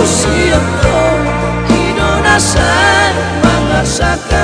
lo siento y no nas mangasaka